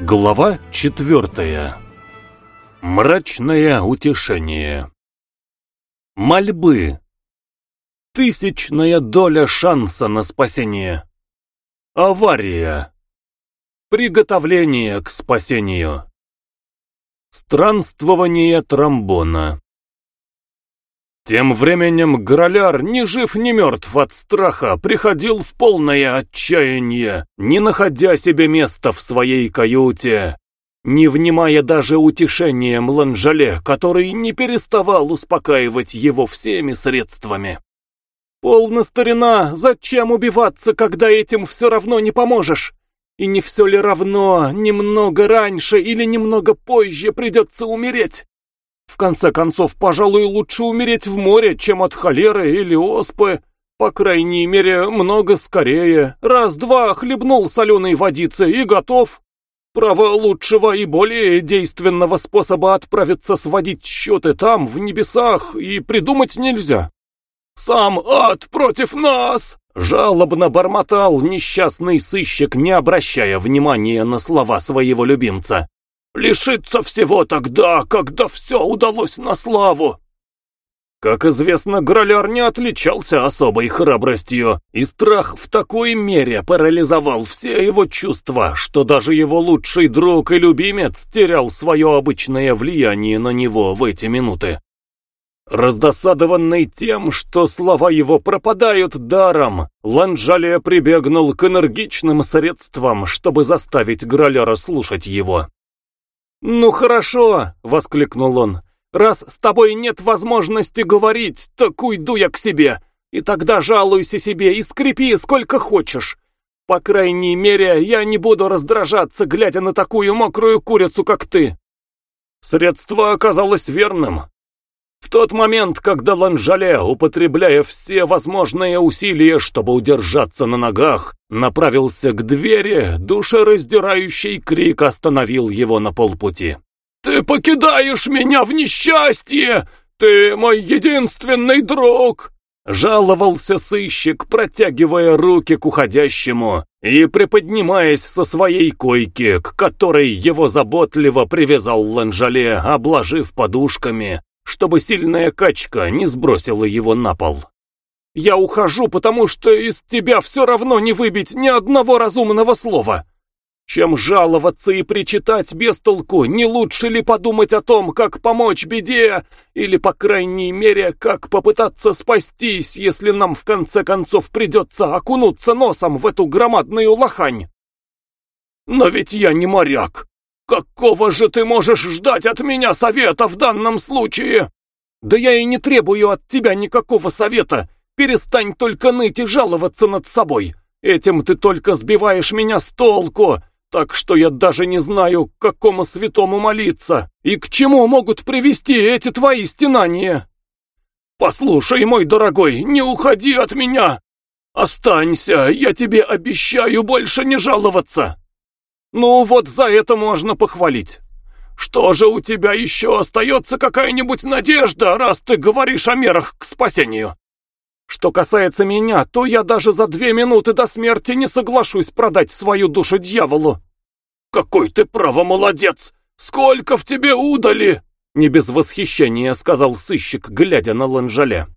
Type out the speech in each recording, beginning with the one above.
Глава четвертая. Мрачное утешение. Мольбы. Тысячная доля шанса на спасение. Авария. Приготовление к спасению. Странствование тромбона. Тем временем Граляр, ни жив, ни мертв от страха, приходил в полное отчаяние, не находя себе места в своей каюте, не внимая даже утешением Ланжале, который не переставал успокаивать его всеми средствами. «Полна старина, зачем убиваться, когда этим все равно не поможешь? И не все ли равно, немного раньше или немного позже придется умереть?» В конце концов, пожалуй, лучше умереть в море, чем от холеры или оспы. По крайней мере, много скорее. Раз-два хлебнул соленой водицы и готов. Право лучшего и более действенного способа отправиться сводить счеты там, в небесах, и придумать нельзя. «Сам ад против нас!» Жалобно бормотал несчастный сыщик, не обращая внимания на слова своего любимца. Лишиться всего тогда, когда все удалось на славу. Как известно, Граляр не отличался особой храбростью, и страх в такой мере парализовал все его чувства, что даже его лучший друг и любимец терял свое обычное влияние на него в эти минуты. Раздосадованный тем, что слова его пропадают даром, Ланжалия прибегнул к энергичным средствам, чтобы заставить Граляра слушать его. «Ну хорошо!» — воскликнул он. «Раз с тобой нет возможности говорить, так уйду я к себе, и тогда жалуйся себе и скрипи сколько хочешь. По крайней мере, я не буду раздражаться, глядя на такую мокрую курицу, как ты». Средство оказалось верным. В тот момент, когда Ланжале, употребляя все возможные усилия, чтобы удержаться на ногах, направился к двери, душераздирающий крик остановил его на полпути. «Ты покидаешь меня в несчастье! Ты мой единственный друг!» Жаловался сыщик, протягивая руки к уходящему и приподнимаясь со своей койки, к которой его заботливо привязал Ланжале, обложив подушками, чтобы сильная качка не сбросила его на пол. «Я ухожу, потому что из тебя все равно не выбить ни одного разумного слова. Чем жаловаться и причитать без толку, не лучше ли подумать о том, как помочь беде, или, по крайней мере, как попытаться спастись, если нам в конце концов придется окунуться носом в эту громадную лохань? Но ведь я не моряк, «Какого же ты можешь ждать от меня совета в данном случае?» «Да я и не требую от тебя никакого совета. Перестань только ныть и жаловаться над собой. Этим ты только сбиваешь меня с толку, так что я даже не знаю, к какому святому молиться и к чему могут привести эти твои стенания. Послушай, мой дорогой, не уходи от меня. Останься, я тебе обещаю больше не жаловаться». Ну вот за это можно похвалить. Что же у тебя еще остается какая-нибудь надежда, раз ты говоришь о мерах к спасению? Что касается меня, то я даже за две минуты до смерти не соглашусь продать свою душу дьяволу. Какой ты право молодец! Сколько в тебе удали! Не без восхищения сказал сыщик, глядя на Ланжале.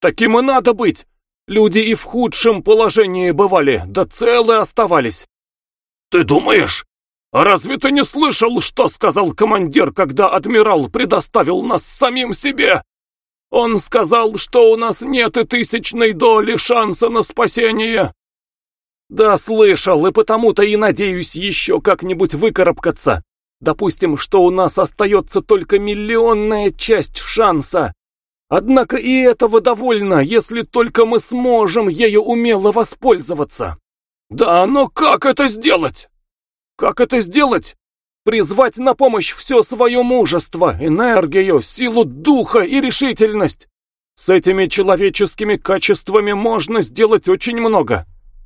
Таким и надо быть. Люди и в худшем положении бывали, да целы оставались. «Ты думаешь? Разве ты не слышал, что сказал командир, когда адмирал предоставил нас самим себе? Он сказал, что у нас нет и тысячной доли шанса на спасение». «Да, слышал, и потому-то и надеюсь еще как-нибудь выкарабкаться. Допустим, что у нас остается только миллионная часть шанса. Однако и этого довольно, если только мы сможем ею умело воспользоваться». «Да, но как это сделать?» «Как это сделать?» «Призвать на помощь все свое мужество, энергию, силу духа и решительность. С этими человеческими качествами можно сделать очень много.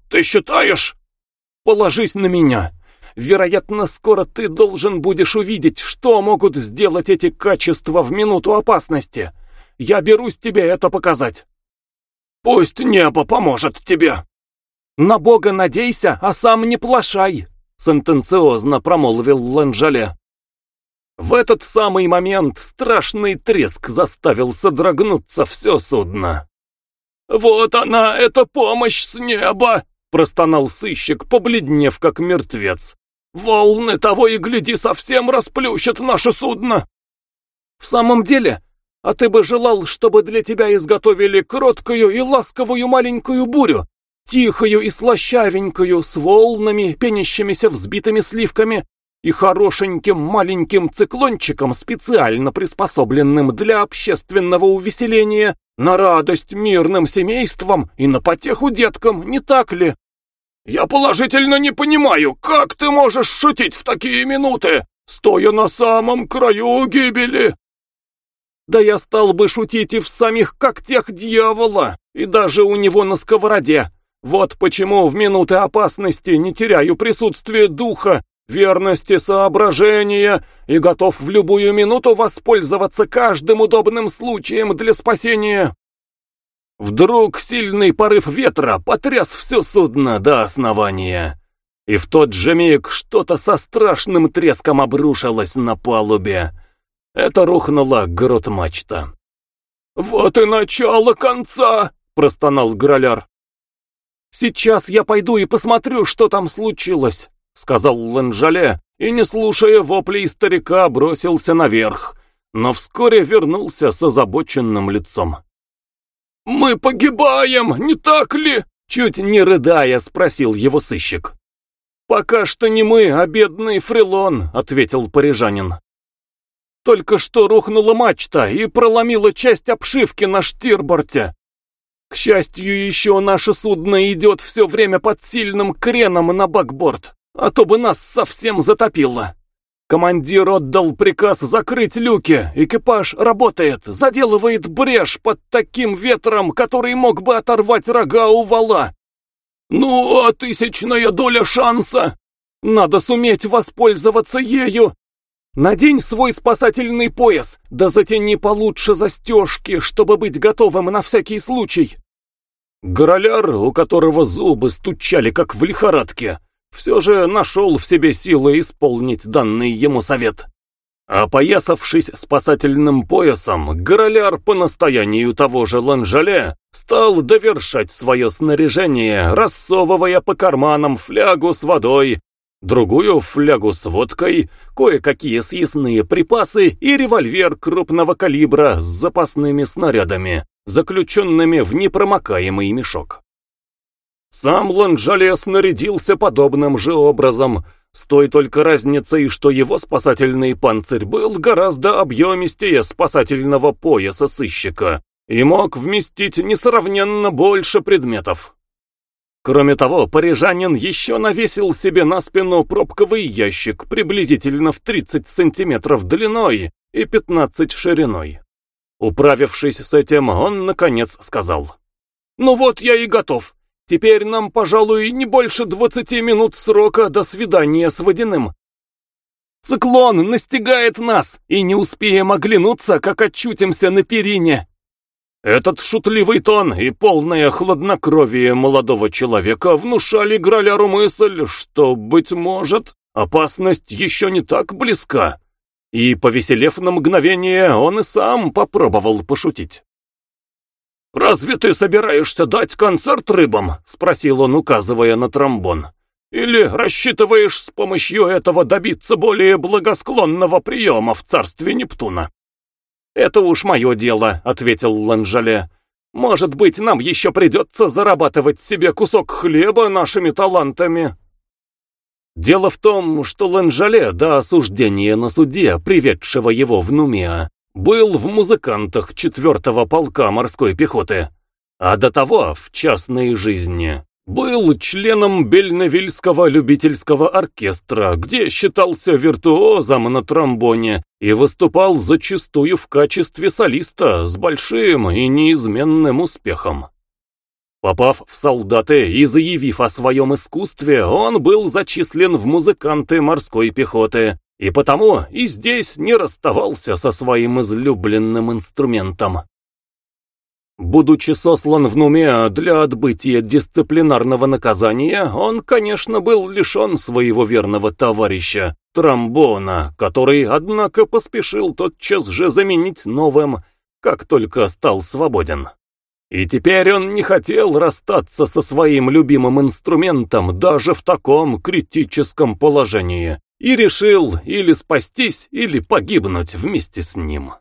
Ты считаешь?» «Положись на меня. Вероятно, скоро ты должен будешь увидеть, что могут сделать эти качества в минуту опасности. Я берусь тебе это показать». «Пусть небо поможет тебе», «На Бога надейся, а сам не плашай!» сентенциозно промолвил Ланжале. В этот самый момент страшный треск заставил содрогнуться все судно. «Вот она, эта помощь с неба!» — простонал сыщик, побледнев как мертвец. «Волны того и гляди совсем расплющат наше судно!» «В самом деле, а ты бы желал, чтобы для тебя изготовили кроткую и ласковую маленькую бурю, тихую и слащавенькую, с волнами, пенящимися взбитыми сливками, и хорошеньким маленьким циклончиком, специально приспособленным для общественного увеселения, на радость мирным семействам и на потеху деткам, не так ли? Я положительно не понимаю, как ты можешь шутить в такие минуты, стоя на самом краю гибели? Да я стал бы шутить и в самих когтях дьявола, и даже у него на сковороде. Вот почему в минуты опасности не теряю присутствие духа верности соображения и готов в любую минуту воспользоваться каждым удобным случаем для спасения. Вдруг сильный порыв ветра потряс все судно до основания, и в тот же миг что-то со страшным треском обрушилось на палубе. Это рухнула грот-мачта. «Вот и начало конца!» — простонал Граляр. «Сейчас я пойду и посмотрю, что там случилось», — сказал Ланжале, и, не слушая воплей старика, бросился наверх, но вскоре вернулся с озабоченным лицом. «Мы погибаем, не так ли?» — чуть не рыдая спросил его сыщик. «Пока что не мы, а бедный Фрилон», — ответил парижанин. «Только что рухнула мачта и проломила часть обшивки на штирборте. К счастью, еще наше судно идет все время под сильным креном на бакборд а то бы нас совсем затопило. Командир отдал приказ закрыть люки, экипаж работает, заделывает брешь под таким ветром, который мог бы оторвать рога у вала. Ну, а тысячная доля шанса? Надо суметь воспользоваться ею. Надень свой спасательный пояс, да затяни получше застежки, чтобы быть готовым на всякий случай. Гороляр, у которого зубы стучали как в лихорадке, все же нашел в себе силы исполнить данный ему совет. Опоясавшись спасательным поясом, Гороляр по настоянию того же Ланжале стал довершать свое снаряжение, рассовывая по карманам флягу с водой, другую флягу с водкой, кое-какие съестные припасы и револьвер крупного калибра с запасными снарядами, заключенными в непромокаемый мешок. Сам Ланжалес нарядился подобным же образом, с той только разницей, что его спасательный панцирь был гораздо объемистее спасательного пояса сыщика и мог вместить несравненно больше предметов. Кроме того, парижанин еще навесил себе на спину пробковый ящик приблизительно в 30 сантиметров длиной и 15 шириной. Управившись с этим, он, наконец, сказал. «Ну вот я и готов. Теперь нам, пожалуй, не больше двадцати минут срока до свидания с водяным. Циклон настигает нас, и не успеем оглянуться, как очутимся на перине. Этот шутливый тон и полное хладнокровие молодого человека внушали Граляру мысль, что, быть может, опасность еще не так близка. И, повеселев на мгновение, он и сам попробовал пошутить. «Разве ты собираешься дать концерт рыбам?» — спросил он, указывая на тромбон. «Или рассчитываешь с помощью этого добиться более благосклонного приема в царстве Нептуна?» «Это уж мое дело», — ответил Ланжале. «Может быть, нам еще придется зарабатывать себе кусок хлеба нашими талантами». Дело в том, что Ланжале до осуждения на суде, приведшего его в Нумеа, был в музыкантах четвертого полка морской пехоты, а до того в частной жизни. Был членом Бельневильского любительского оркестра, где считался виртуозом на тромбоне и выступал зачастую в качестве солиста с большим и неизменным успехом. Попав в солдаты и заявив о своем искусстве, он был зачислен в музыканты морской пехоты, и потому и здесь не расставался со своим излюбленным инструментом. Будучи сослан в Нуме для отбытия дисциплинарного наказания, он, конечно, был лишен своего верного товарища, Тромбона, который, однако, поспешил тотчас же заменить новым, как только стал свободен. И теперь он не хотел расстаться со своим любимым инструментом даже в таком критическом положении, и решил или спастись, или погибнуть вместе с ним.